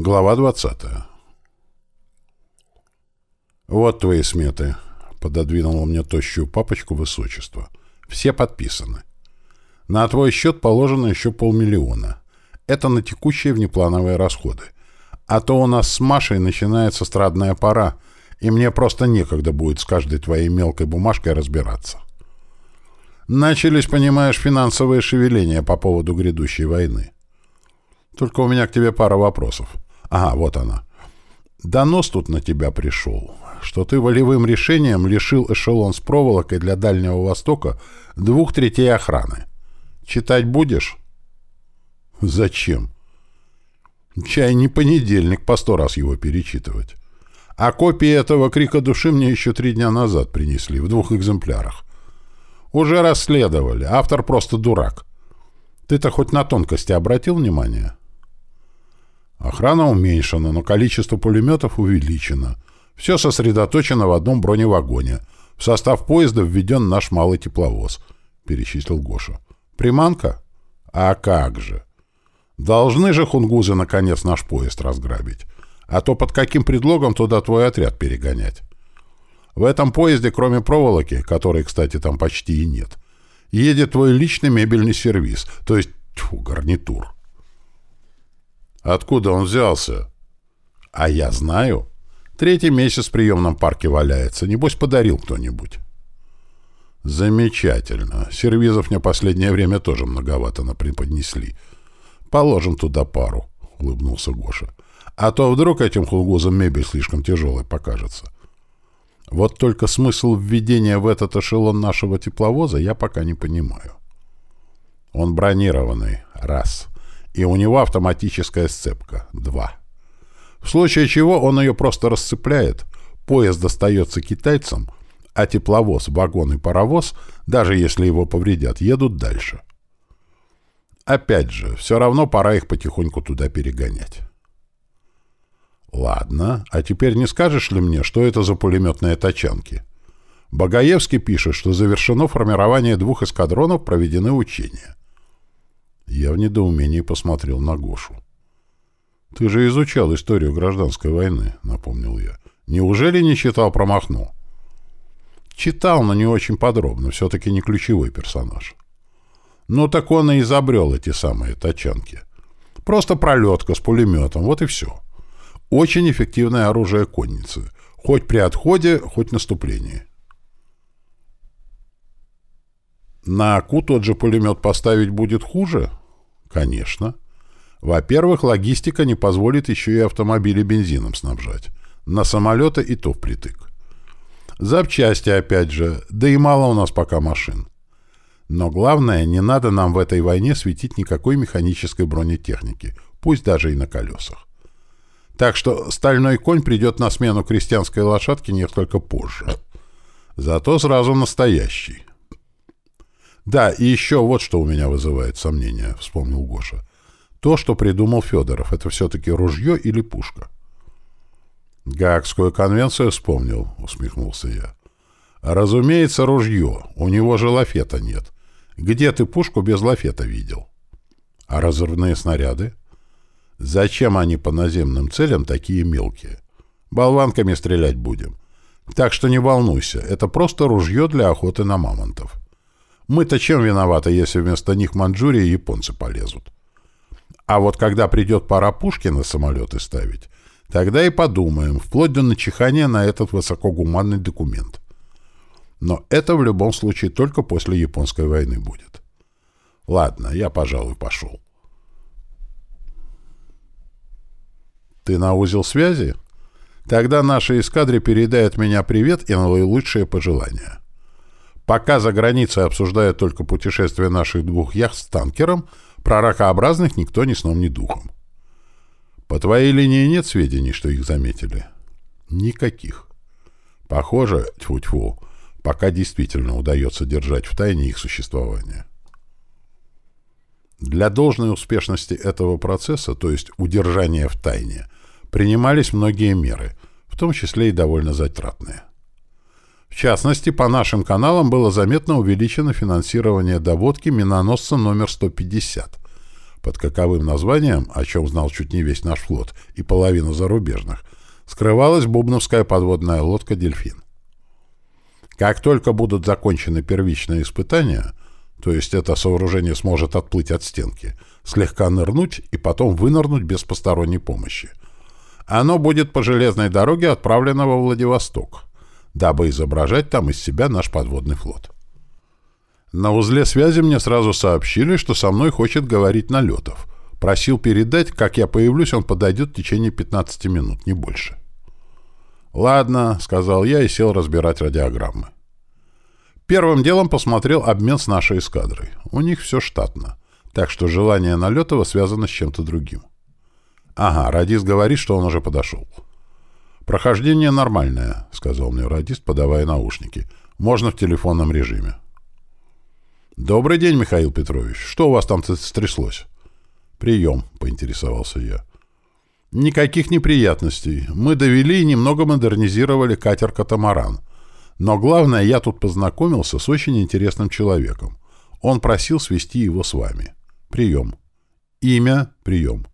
Глава 20. «Вот твои сметы», — пододвинула мне тощую папочку высочества. «Все подписаны. На твой счет положено еще полмиллиона. Это на текущие внеплановые расходы. А то у нас с Машей начинается страдная пора, и мне просто некогда будет с каждой твоей мелкой бумажкой разбираться». Начались, понимаешь, финансовые шевеления по поводу грядущей войны. Только у меня к тебе пара вопросов. Ага, вот она. Донос тут на тебя пришел, что ты волевым решением лишил эшелон с проволокой для Дальнего Востока двух третей охраны. Читать будешь? Зачем? Чай не понедельник, по сто раз его перечитывать. А копии этого крика души мне еще три дня назад принесли, в двух экземплярах. Уже расследовали, автор просто дурак. Ты-то хоть на тонкости обратил внимание? Охрана уменьшена, но количество пулеметов увеличено. Все сосредоточено в одном броневагоне. В состав поезда введен наш малый тепловоз, — перечислил Гоша. Приманка? А как же? Должны же хунгузы наконец наш поезд разграбить. А то под каким предлогом туда твой отряд перегонять? В этом поезде, кроме проволоки, которой, кстати, там почти и нет, едет твой личный мебельный сервис, то есть тьфу, гарнитур. Откуда он взялся? А я знаю. Третий месяц в приемном парке валяется. Небось, подарил кто-нибудь. Замечательно. Сервизов мне последнее время тоже многовато напреподнесли. Положим туда пару, улыбнулся Гоша. А то вдруг этим хулгузам мебель слишком тяжелой покажется. Вот только смысл введения в этот эшелон нашего тепловоза я пока не понимаю. Он бронированный, раз и у него автоматическая сцепка — два. В случае чего он ее просто расцепляет, поезд достается китайцам, а тепловоз, вагон и паровоз, даже если его повредят, едут дальше. Опять же, все равно пора их потихоньку туда перегонять. Ладно, а теперь не скажешь ли мне, что это за пулеметные тачанки? Багаевский пишет, что завершено формирование двух эскадронов, проведены учения. Я в недоумении посмотрел на Гошу. «Ты же изучал историю гражданской войны», — напомнил я. «Неужели не читал про Махно?» «Читал, но не очень подробно. Все-таки не ключевой персонаж». «Ну так он и изобрел эти самые тачанки. Просто пролетка с пулеметом, вот и все. Очень эффективное оружие конницы. Хоть при отходе, хоть наступлении». На Аку тот же пулемет поставить будет хуже? Конечно. Во-первых, логистика не позволит еще и автомобили бензином снабжать. На самолеты и то впритык. Запчасти, опять же, да и мало у нас пока машин. Но главное, не надо нам в этой войне светить никакой механической бронетехники, пусть даже и на колесах. Так что стальной конь придет на смену крестьянской лошадке несколько позже. Зато сразу настоящий. Да, и еще вот что у меня вызывает сомнения, вспомнил Гоша. То, что придумал Федоров, это все-таки ружье или пушка? Гаагскую конвенцию вспомнил, усмехнулся я. Разумеется, ружье. У него же лафета нет. Где ты пушку без лафета видел? А разрывные снаряды? Зачем они по наземным целям такие мелкие? Болванками стрелять будем. Так что не волнуйся, это просто ружье для охоты на мамонтов. Мы-то чем виноваты, если вместо них Манчжурия и японцы полезут? А вот когда придет пора пушки на самолеты ставить, тогда и подумаем, вплоть до начихания на этот высокогуманный документ. Но это в любом случае только после японской войны будет. Ладно, я, пожалуй, пошел. Ты на узел связи? Тогда нашей эскадре передай от меня привет и наилучшие пожелания. Пока за границей обсуждают только путешествие наших двух яхт с танкером, про ракообразных никто ни сном, ни духом. По твоей линии нет сведений, что их заметили? Никаких. Похоже, тьфу-тьфу, пока действительно удается держать в тайне их существование. Для должной успешности этого процесса, то есть удержания в тайне, принимались многие меры, в том числе и довольно затратные. В частности, по нашим каналам было заметно увеличено финансирование доводки миноносца номер 150, под каковым названием, о чем знал чуть не весь наш флот и половина зарубежных, скрывалась бубновская подводная лодка «Дельфин». Как только будут закончены первичные испытания, то есть это сооружение сможет отплыть от стенки, слегка нырнуть и потом вынырнуть без посторонней помощи, оно будет по железной дороге отправлено во Владивосток, дабы изображать там из себя наш подводный флот. На узле связи мне сразу сообщили, что со мной хочет говорить Налетов. Просил передать, как я появлюсь, он подойдет в течение 15 минут, не больше. «Ладно», — сказал я и сел разбирать радиограммы. Первым делом посмотрел обмен с нашей эскадрой. У них все штатно, так что желание Налетова связано с чем-то другим. «Ага, радист говорит, что он уже подошел». «Прохождение нормальное», — сказал мне радист, подавая наушники. «Можно в телефонном режиме». «Добрый день, Михаил Петрович. Что у вас там стряслось?» «Прием», — поинтересовался я. «Никаких неприятностей. Мы довели и немного модернизировали катер «Катамаран». Но главное, я тут познакомился с очень интересным человеком. Он просил свести его с вами. Прием. Имя. Прием.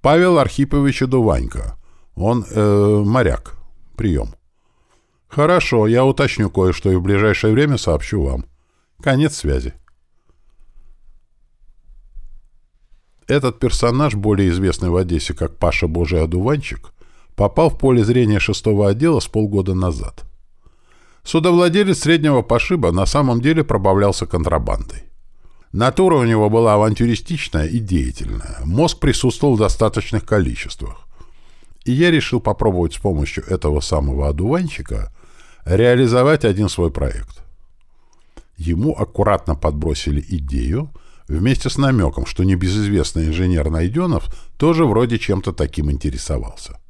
Павел Архипович Дуванько. Он э, моряк. Прием. Хорошо, я уточню кое-что и в ближайшее время сообщу вам. Конец связи. Этот персонаж, более известный в Одессе как Паша Божий Одуванчик, попал в поле зрения шестого отдела с полгода назад. Судовладелец среднего пошиба на самом деле пробавлялся контрабандой. Натура у него была авантюристичная и деятельная. Мозг присутствовал в достаточных количествах. И я решил попробовать с помощью этого самого одуванчика реализовать один свой проект. Ему аккуратно подбросили идею, вместе с намеком, что небезызвестный инженер Найденов тоже вроде чем-то таким интересовался.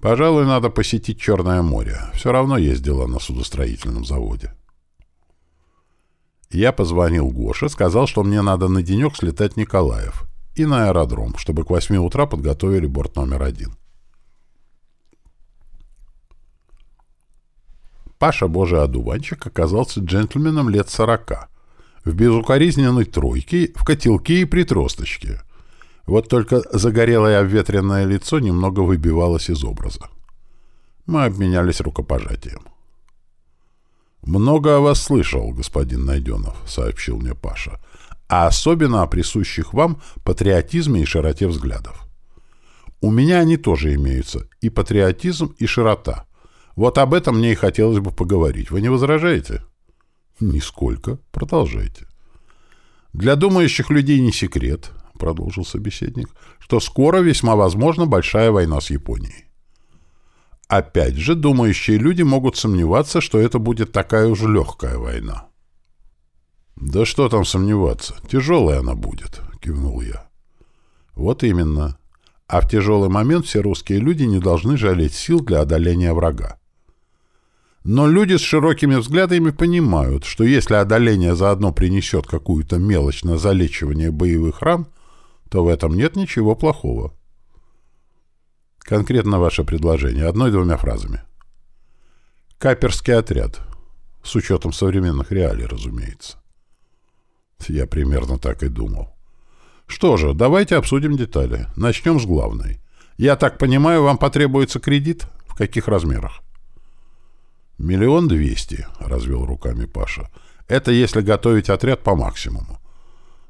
Пожалуй, надо посетить Черное море. Все равно есть дела на судостроительном заводе. Я позвонил Гоше, сказал, что мне надо на денек слетать Николаев и на аэродром, чтобы к 8 утра подготовили борт номер один. Паша Божий одуванчик оказался джентльменом лет сорока, в безукоризненной тройке, в котелке и притросточке. Вот только загорелое обветренное лицо немного выбивалось из образа. Мы обменялись рукопожатием. «Много о вас слышал, господин Найденов», — сообщил мне Паша, «а особенно о присущих вам патриотизме и широте взглядов. У меня они тоже имеются, и патриотизм, и широта. Вот об этом мне и хотелось бы поговорить. Вы не возражаете?» «Нисколько. Продолжайте». «Для думающих людей не секрет», — продолжил собеседник, «что скоро весьма возможно большая война с Японией. Опять же, думающие люди могут сомневаться, что это будет такая уж легкая война. «Да что там сомневаться, тяжелая она будет», — кивнул я. «Вот именно. А в тяжелый момент все русские люди не должны жалеть сил для одоления врага. Но люди с широкими взглядами понимают, что если одоление заодно принесет какую-то мелочь на залечивание боевых ран, то в этом нет ничего плохого. Конкретно ваше предложение. Одной-двумя фразами. Каперский отряд. С учетом современных реалий, разумеется. Я примерно так и думал. Что же, давайте обсудим детали. Начнем с главной. Я так понимаю, вам потребуется кредит? В каких размерах? Миллион двести, развел руками Паша. Это если готовить отряд по максимуму.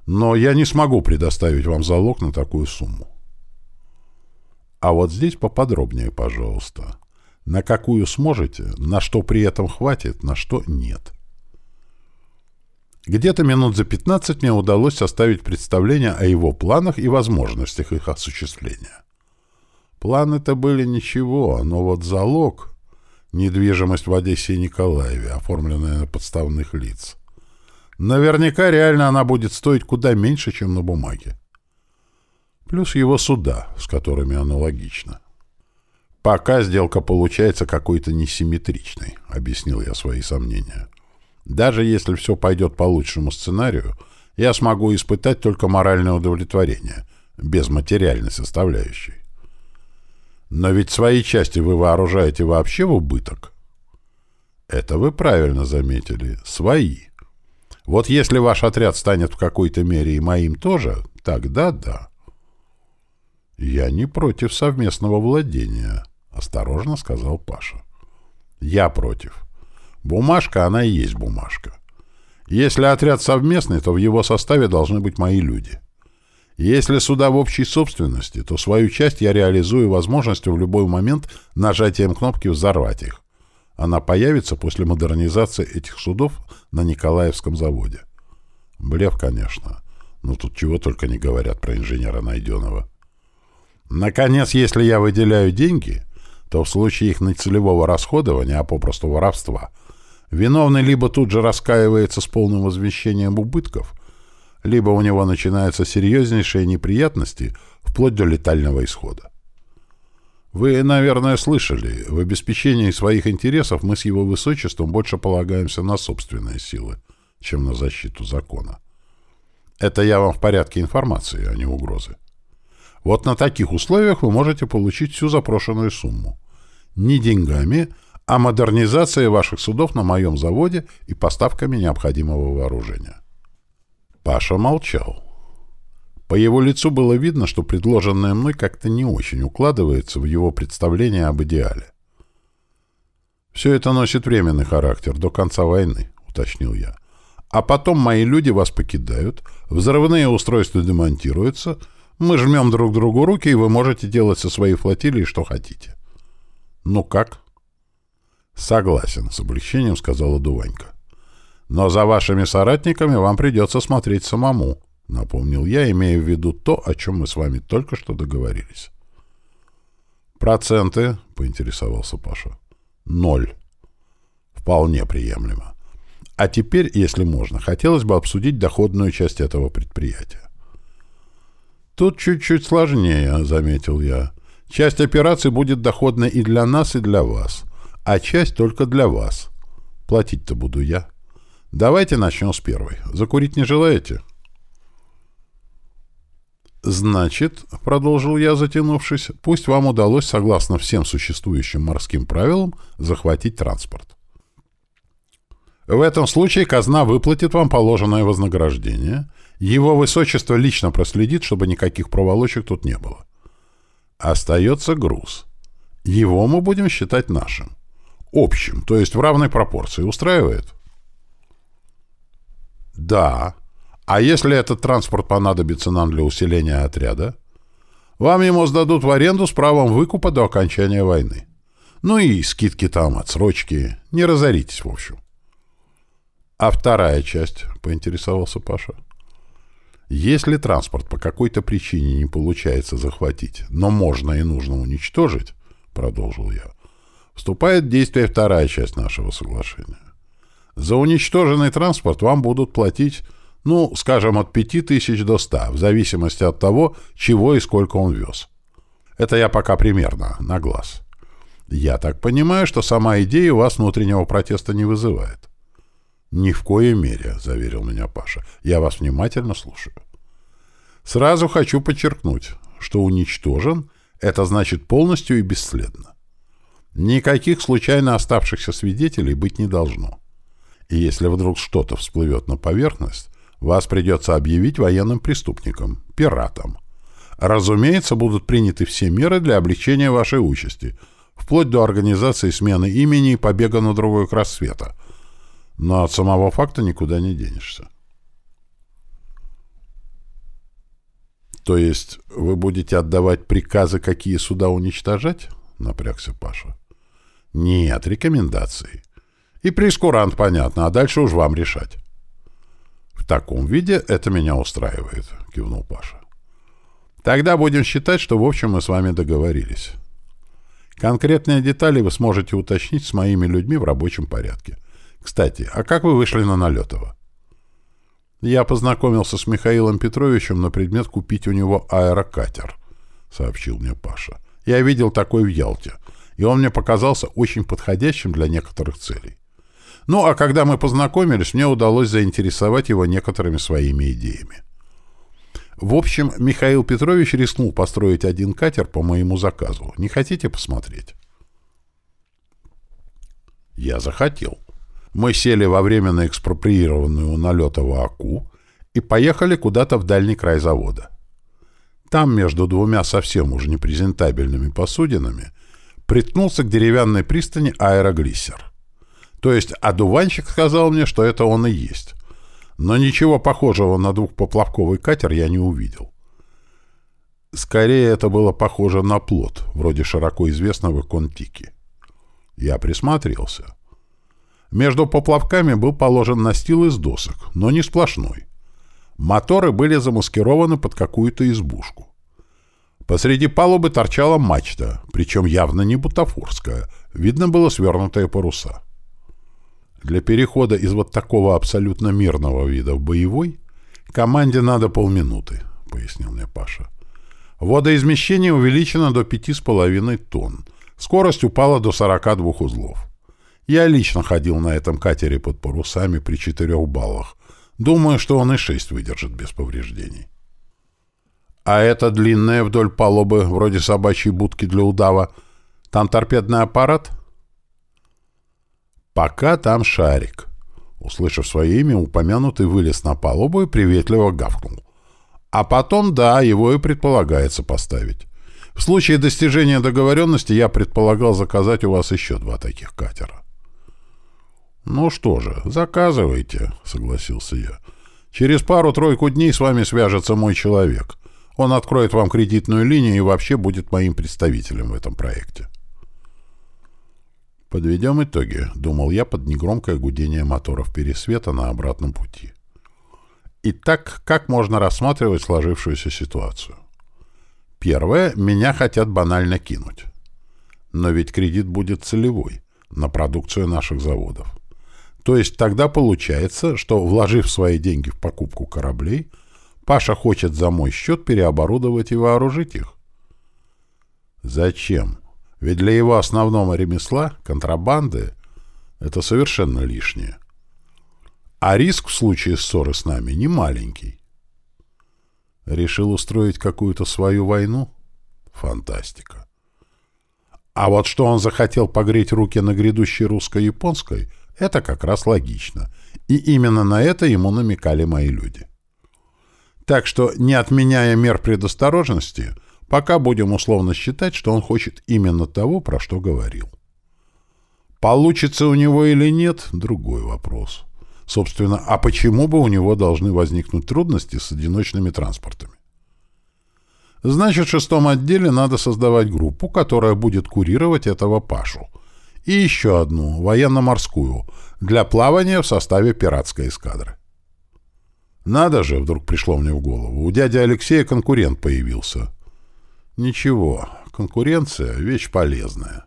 Но я не смогу предоставить вам залог на такую сумму. А вот здесь поподробнее, пожалуйста. На какую сможете, на что при этом хватит, на что нет. Где-то минут за 15 мне удалось составить представление о его планах и возможностях их осуществления. Планы-то были ничего, но вот залог — недвижимость в Одессе и Николаеве, оформленная на подставных лиц. Наверняка реально она будет стоить куда меньше, чем на бумаге плюс его суда, с которыми аналогично. «Пока сделка получается какой-то несимметричной», — объяснил я свои сомнения. «Даже если все пойдет по лучшему сценарию, я смогу испытать только моральное удовлетворение, без материальной составляющей. Но ведь свои части вы вооружаете вообще в убыток?» «Это вы правильно заметили. Свои. Вот если ваш отряд станет в какой-то мере и моим тоже, тогда да. Я не против совместного владения, осторожно сказал Паша. Я против. Бумажка, она и есть бумажка. Если отряд совместный, то в его составе должны быть мои люди. Если суда в общей собственности, то свою часть я реализую возможностью в любой момент нажатием кнопки взорвать их. Она появится после модернизации этих судов на Николаевском заводе. Блев, конечно. Но тут чего только не говорят про инженера Найденова. Наконец, если я выделяю деньги, то в случае их нецелевого расходования, а попросту воровства, виновный либо тут же раскаивается с полным возмещением убытков, либо у него начинаются серьезнейшие неприятности вплоть до летального исхода. Вы, наверное, слышали, в обеспечении своих интересов мы с его высочеством больше полагаемся на собственные силы, чем на защиту закона. Это я вам в порядке информации, а не угрозы. Вот на таких условиях вы можете получить всю запрошенную сумму. Не деньгами, а модернизацией ваших судов на моем заводе и поставками необходимого вооружения. Паша молчал. По его лицу было видно, что предложенное мной как-то не очень укладывается в его представление об идеале. «Все это носит временный характер до конца войны», — уточнил я. «А потом мои люди вас покидают, взрывные устройства демонтируются, мы жмем друг другу руки, и вы можете делать со своей флотилией что хотите». «Ну как?» «Согласен», — с облегчением сказала Дуванька. «Но за вашими соратниками вам придется смотреть самому», — напомнил я, имея в виду то, о чем мы с вами только что договорились. «Проценты?» — поинтересовался Паша. «Ноль. Вполне приемлемо. А теперь, если можно, хотелось бы обсудить доходную часть этого предприятия». «Тут чуть-чуть сложнее», — заметил я. «Часть операций будет доходной и для нас, и для вас, а часть только для вас. Платить-то буду я. Давайте начнем с первой. Закурить не желаете?» «Значит, — продолжил я, затянувшись, — пусть вам удалось, согласно всем существующим морским правилам, захватить транспорт. В этом случае казна выплатит вам положенное вознаграждение. Его высочество лично проследит, чтобы никаких проволочек тут не было. Остается груз. Его мы будем считать нашим. Общим, то есть в равной пропорции. Устраивает?» «Да», а если этот транспорт понадобится нам для усиления отряда? Вам ему сдадут в аренду с правом выкупа до окончания войны. Ну и скидки там, отсрочки. Не разоритесь, в общем. А вторая часть, — поинтересовался Паша. Если транспорт по какой-то причине не получается захватить, но можно и нужно уничтожить, — продолжил я, — вступает в действие вторая часть нашего соглашения. За уничтоженный транспорт вам будут платить ну, скажем, от 5000 до 100, в зависимости от того, чего и сколько он вез. Это я пока примерно, на глаз. Я так понимаю, что сама идея у вас внутреннего протеста не вызывает. «Ни в коей мере», — заверил меня Паша. «Я вас внимательно слушаю». Сразу хочу подчеркнуть, что уничтожен — это значит полностью и бесследно. Никаких случайно оставшихся свидетелей быть не должно. И если вдруг что-то всплывет на поверхность, вас придется объявить военным преступником, пиратом. Разумеется, будут приняты все меры для облегчения вашей участи, вплоть до организации смены имени и побега на другой край света. Но от самого факта никуда не денешься. То есть вы будете отдавать приказы, какие суда уничтожать? Напрягся Паша. Нет, рекомендации. И прескурант, понятно, а дальше уж вам решать. «В таком виде это меня устраивает», — кивнул Паша. «Тогда будем считать, что в общем мы с вами договорились. Конкретные детали вы сможете уточнить с моими людьми в рабочем порядке. Кстати, а как вы вышли на Налетова?» «Я познакомился с Михаилом Петровичем на предмет купить у него аэрокатер», — сообщил мне Паша. «Я видел такой в Ялте, и он мне показался очень подходящим для некоторых целей. Ну, а когда мы познакомились, мне удалось заинтересовать его некоторыми своими идеями. В общем, Михаил Петрович рискнул построить один катер по моему заказу. Не хотите посмотреть? Я захотел. Мы сели во временно экспроприированную у АКУ и поехали куда-то в дальний край завода. Там, между двумя совсем уже непрезентабельными посудинами, приткнулся к деревянной пристани аэроглиссер. То есть одуванчик сказал мне, что это он и есть. Но ничего похожего на двухпоплавковый катер я не увидел. Скорее, это было похоже на плот, вроде широко известного Контики. Я присмотрелся. Между поплавками был положен настил из досок, но не сплошной. Моторы были замаскированы под какую-то избушку. Посреди палубы торчала мачта, причем явно не бутафорская, видно было свернутые паруса. Для перехода из вот такого абсолютно мирного вида в боевой команде надо полминуты, пояснил мне Паша. Водоизмещение увеличено до 5,5 тонн. Скорость упала до 42 узлов. Я лично ходил на этом катере под парусами при 4 баллах. Думаю, что он и 6 выдержит без повреждений. А это длинное вдоль палубы, вроде собачьей будки для удава. Там торпедный аппарат? Пока там шарик. Услышав свое имя, упомянутый вылез на палубу и приветливо гавкнул. А потом, да, его и предполагается поставить. В случае достижения договоренности я предполагал заказать у вас еще два таких катера. «Ну что же, заказывайте», — согласился я. «Через пару-тройку дней с вами свяжется мой человек. Он откроет вам кредитную линию и вообще будет моим представителем в этом проекте». «Подведем итоги», — думал я под негромкое гудение моторов пересвета на обратном пути. Итак, как можно рассматривать сложившуюся ситуацию? Первое, меня хотят банально кинуть. Но ведь кредит будет целевой, на продукцию наших заводов. То есть тогда получается, что, вложив свои деньги в покупку кораблей, Паша хочет за мой счет переоборудовать и вооружить их. Зачем? Ведь для его основного ремесла, контрабанды, это совершенно лишнее. А риск в случае ссоры с нами не маленький. Решил устроить какую-то свою войну? Фантастика. А вот что он захотел погреть руки на грядущей русско-японской, это как раз логично. И именно на это ему намекали мои люди. Так что, не отменяя мер предосторожности, пока будем условно считать, что он хочет именно того, про что говорил. Получится у него или нет – другой вопрос. Собственно, а почему бы у него должны возникнуть трудности с одиночными транспортами? Значит, в шестом отделе надо создавать группу, которая будет курировать этого Пашу. И еще одну, военно-морскую, для плавания в составе пиратской эскадры. Надо же, вдруг пришло мне в голову, у дяди Алексея конкурент появился. Ничего, конкуренция — вещь полезная.